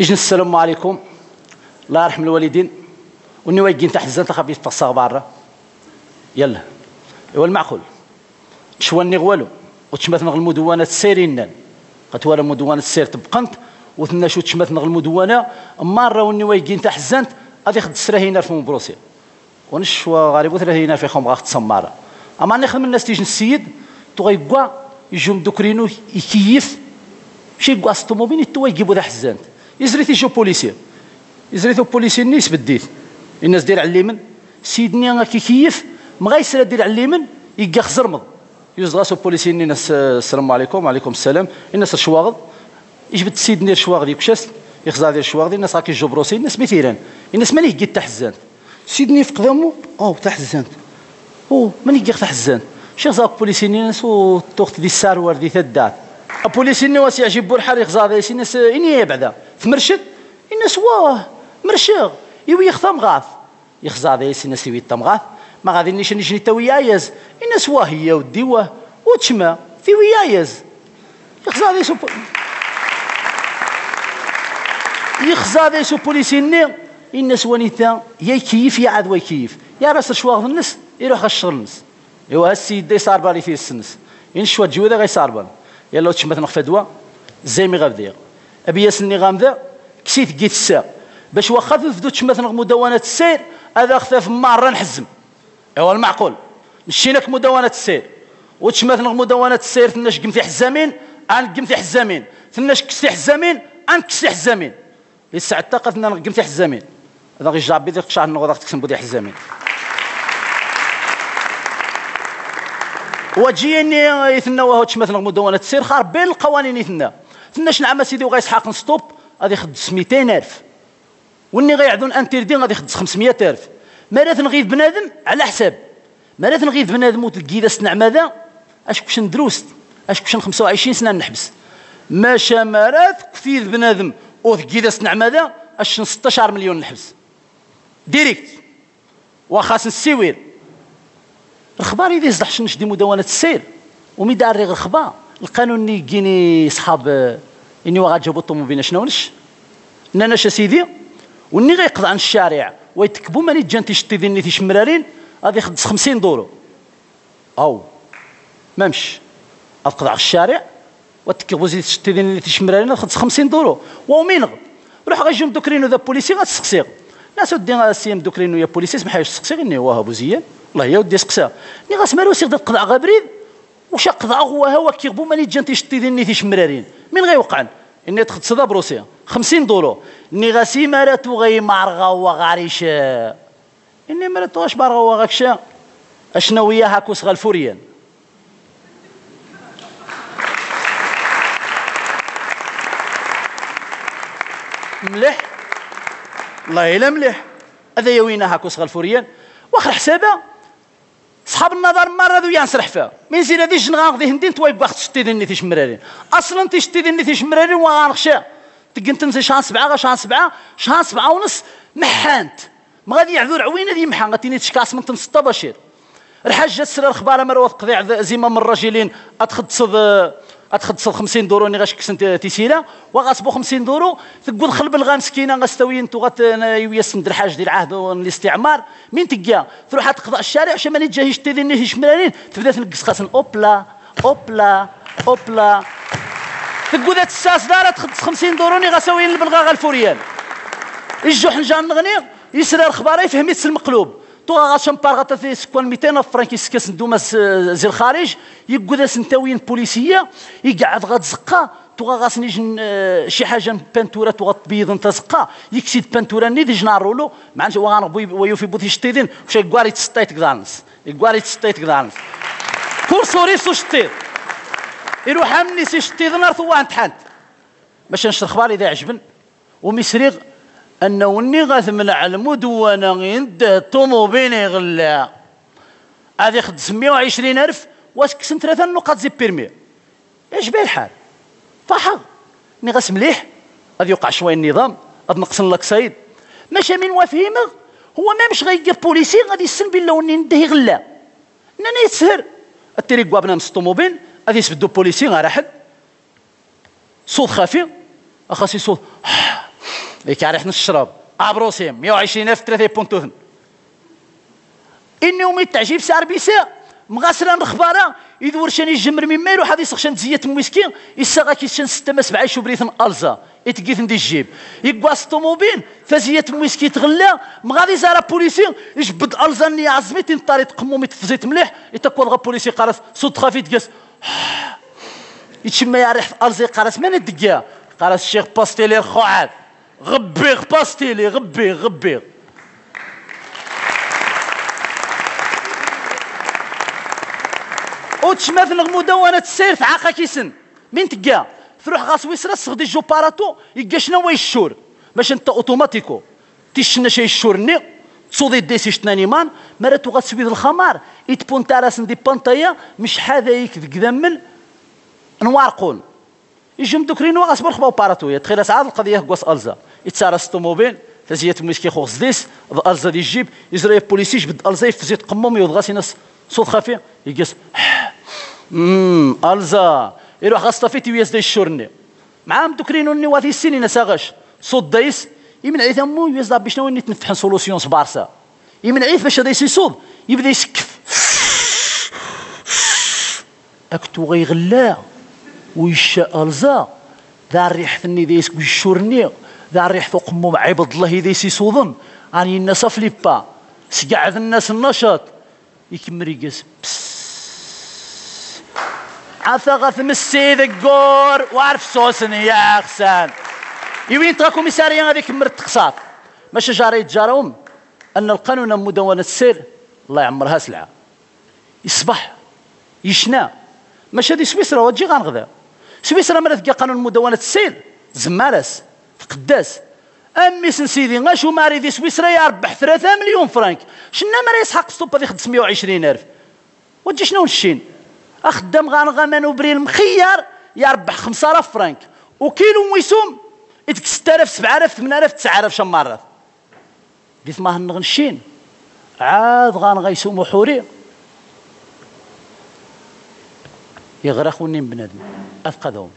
إجن السلام عليكم. الله يرحم الوالدين. وني وايقين تحت الزنت خبيت تصاغ برا يلا. إيوا المعقول. شواني والو؟ وتشمت نغ المدونة السيرين قد ولا مدونة السير تبقنت. وثنا شو تشمت نغ المدونة. مرة وني وايقين تحت الزنت غادي خد السراهينا في مبروسيا. ونشوا غالبا ثلاثين في خم غاخت سمارة أما نخدم الناس تيجي السيد تو غيقوا يجوم دوكرينو يكيف. شي كوا ستوموبيل يتوا يجيبوا ذا حزانت يزري تيجو بوليسي يزري تو بوليسي النيس بديت الناس دير على اليمن. سيدني كيكيف ما غيسرا دير على اليمن يقا خزرمض يزغاسو بوليسي الناس السلام عليكم وعليكم السلام. الناس الشواغض. يجبد سيدني الشواغض يكشس يخزا ديال الشواغض الناس راكي جبروسي الناس مثيرا الناس ماليه قيت تحزانت سيدني في قدامه أو تحزانت أو ماني قيت تحزانت شي زاك بوليسيني ناس و توخت دي السارور دي تدات بوليسيني واس يعجب الحال يخزا دي الناس إني بعدا. في مرشد الناس واه مرشغ يوي يخطم غاث يخزا دي الناس يوي غاث ما غادي نيش نيش تا ويايز الناس واه هي ودي واه وتشما في ويايز يخزا دي سو يخزا دي سو بوليسيني الناس ونيتا يا يكيف يا عاد ويكيف يا راس شواغ الناس يروح الشغل الناس إيوا السيد دي صار بالي فيه السنس. إن شوا تجوده غي صار بال يلا تشمت نخ فدوا زي مي غادي. أبي ياسني غامذا كسيت كيت السا. باش واخا تفدو تشمت نخ مدونة السير هذا خفاف مره نحزم. إيوا المعقول. مشينا مدونة السير. وتشمت نخ مدونة السير تناش قمتي حزامين ان قمتي حزامين. تناش كستي حزامين ان كستي حزامين. لسه عتاقة ان قمتي حزامين. هذا غير جاب بيدي قشعر نغض تكسم بودي حزامين. وجيني يثنى وهو تشمثنا مدونة تسير خارب بين القوانين يثنى. ثناش نعم سيدي وغايس حاق ستوب غادي يخدس 200 ألف. وني غيعدون انتردين غادي يخدس 500 ألف. مرات نغيظ بنادم؟ على حساب. مرات نغيظ بنادم وتلقي سنع ماذا؟ اش كوش ندروست اش كوش 25 سنة نحبس. ماشا مرات كفيذ بنادم وتلقي سنع ماذا؟ أش 16 مليون نحبس. ديريكت. وخاص السوير الخبار إذا يصلح شنش دي مدونة السير؟ ومي دار غير الخبار. القانون يجيني صحاب إني وغا جابوا الطوموبيل شنو نش ناناش سيدي وني غيقضى عن الشارع ويتكبوا ماني جان تيشتي ذي تيش مرارين غادي يخدس 50 دورو. أو ما مش على الشارع وتكبوا زيد تشتي ذي تيش مرارين خدس 50 دورو. ومين روح غيجيهم دوكرينو ذا بوليسي غتسقسي ناس ودي سيم دوكرينو يا بوليسي سمح لي تسقسي إني هو ابو زيان. الله يا ودي سقسا ني غاس مالو سيغ تقضع وش قضع هو هو كيغبو ماني جان تيشتي ديني تيش مرارين من غيوقعن إني تخد صدا بروسيا. 50 دولار ني غاسي مراتو غي مارغا وغاريش إني مراتو واش مارغا وغاكشا اشنا وياها كوس غالفوريان مليح. الله إلا مليح. هذا يوينها كوس غالفوريان واخر حسابة صحاب النظر مرة ذو ينسرح فيها من زين هذي جنغا غادي هندين توي باخت شتي ذي نيتيش مرارين. أصلا تشتي ذي نيتيش مرارين وغنخشى تقنت نزي شهر سبعة غا شهر سبعة. شهر سبعة ونص محانت. ما غادي يعذور عوينة ذي محان غادي تشكاس من تنسطا بشير. الحاجة سر الخبار مروة قضيع زيما من الراجلين اتخد اتخد 50 دورو غاش كسنت تيسيلا وغاسبو 50 دورو تقول خلب الغا مسكينة غات يسند الحاج ديال العهد والاستعمار من تقيا؟ تروح تقضى الشارع عشان ما نتجاهيش تديني هيش ملالين تبدا تنقص خاصن أوبلا أوبلا أوبلا. تقول ذات الساس دار تخد 50 دورو ني غاسوي البلغا غالفوريان الجوح نجا نغني يسرى الخبار يفهم يتسل المقلوب تو غاشم بارغا في سكوان 200 فرانك يسكس ندوما زي الخارج يقول سنتاوين بوليسية يقعد غاد زقا تو غاس نيجن آه، شي حاجة بانتورا تو تبيض انت زقا يكسيد بانتورا ني دي جنارولو معناتها وغانغ ويوفي بوتي شتيدين وش يقاري تسطيت كدانس يقاري تسطيت كدانس كور سوري سو شتيد يروح أمني سي شتيد نار ثوان انتحنت باش نشر أخبار إذا عجبن. ومسريغ أنه وني غاثمنا المدونة عند طوموبيل غلا. هذه خدس 120 ألف واش ثلاثة نقاط زي بيرمي إيش بيه الحال؟ طاحة. ني غاس مليح. غادي يوقع شوية النظام. غادي نقصن لك سيد ماشي من وفهمة. هو ما مش غيجي بوليسي غادي يسن بالله وني ندهي غلا. اننا يتسهر. التريك بابنا نص طوموبيل. غادي يسبدو بوليسي غير احد صوت خفيف اخاسي صوت ليك ريحة الشراب ابروسيم 120 ألف 3 بونتوثن إني ومي تعجيب سعر بيسا مغاسلا الخبارة يدور شان يجمر من ميلو حد يسخشان تزيت مويسكي يساغا كيشان ستة ما سبعة شبريثن ألزا. يتقيت ندي الجيب. يقواس الطوموبيل فزيت مويسكي تغلى. مغادي زارا بوليسي. يجبد ألزا ني عزمي تنطاري تقمومي تفزيت مليح. يتكوال غا بوليسي قارس صوت خافي تقاس. يتشمى يا ريحة ألزي قارس من الدقيا قارس الشيخ باستيلي الخوعات غبيغ باستيلي غبيغ غبيغ وتشماث مدونة السير في عاقا كيسن من تقا؟ تروح غا سويسرا تسغدي جو باراتو يقا شنو هو يشور؟ باش أنت أوتوماتيكو. تيشنا شي يشورني؟ تصودي ديسي شتناني مان مراتو غا تسويد الخمار. يتبون تاراس دي بانطايا مش حذايك ذك نوار قول. يجم دوكرينو غاسبر خباو باراتو. تخيل ساعات القضية كواس ألزا. يتسارس الطوموبيل تزيت مسكي خوخ زديس ألزا دي الجيب يزري بوليسي جبد ألزا يفزيت قمم يوضغاسي ناس صوت خفيف يقص امم ألزا. يروح غاصطفيتي وياس داي الشورني معاهم دوكرينو ني واثي السنين ساغاش صوت دايس. يمن عيث أمو يويس دا بشنو ني تنفتح سولوسيون سبارسا يمن عيث باش دايس يصوب. يبدأ يسكف. أكتو غيغلا. ويشا الزا ذا الريح ثني دايس ويشورني. ذا الريح فوق مو عبد الله دايس يصوضن أني الناس فليبا سقعد الناس النشاط. يكمل يقس. عثغث مسي ذقور وعرف سوسني يا خسان يوين ترى كوميساريا هذيك مرت خصات مش جاري يتجارون أن القانون مدونة السير. الله يعمرها سلعة. يصبح. يشنا مش هذه سويسرا. وتجي غنغدا سويسرا ما تلقى قانون مدونة السير زمارس في قداس امي سيدي غاشو ماري دي سويسرا يربح 3 مليون فرانك. شنا ماري يسحق ستوب هذه 520 ألف؟ وتجي شنو الشين أخدم غنغمان وبريل مخير يربح 5000 فرانك. وكيلو ويسوم يدك 6000 7000 8000 9000 شمارات ديت ما هنغنشين. عاد غنغيسوم حوري. يغرق ونين بنادم اثقدهم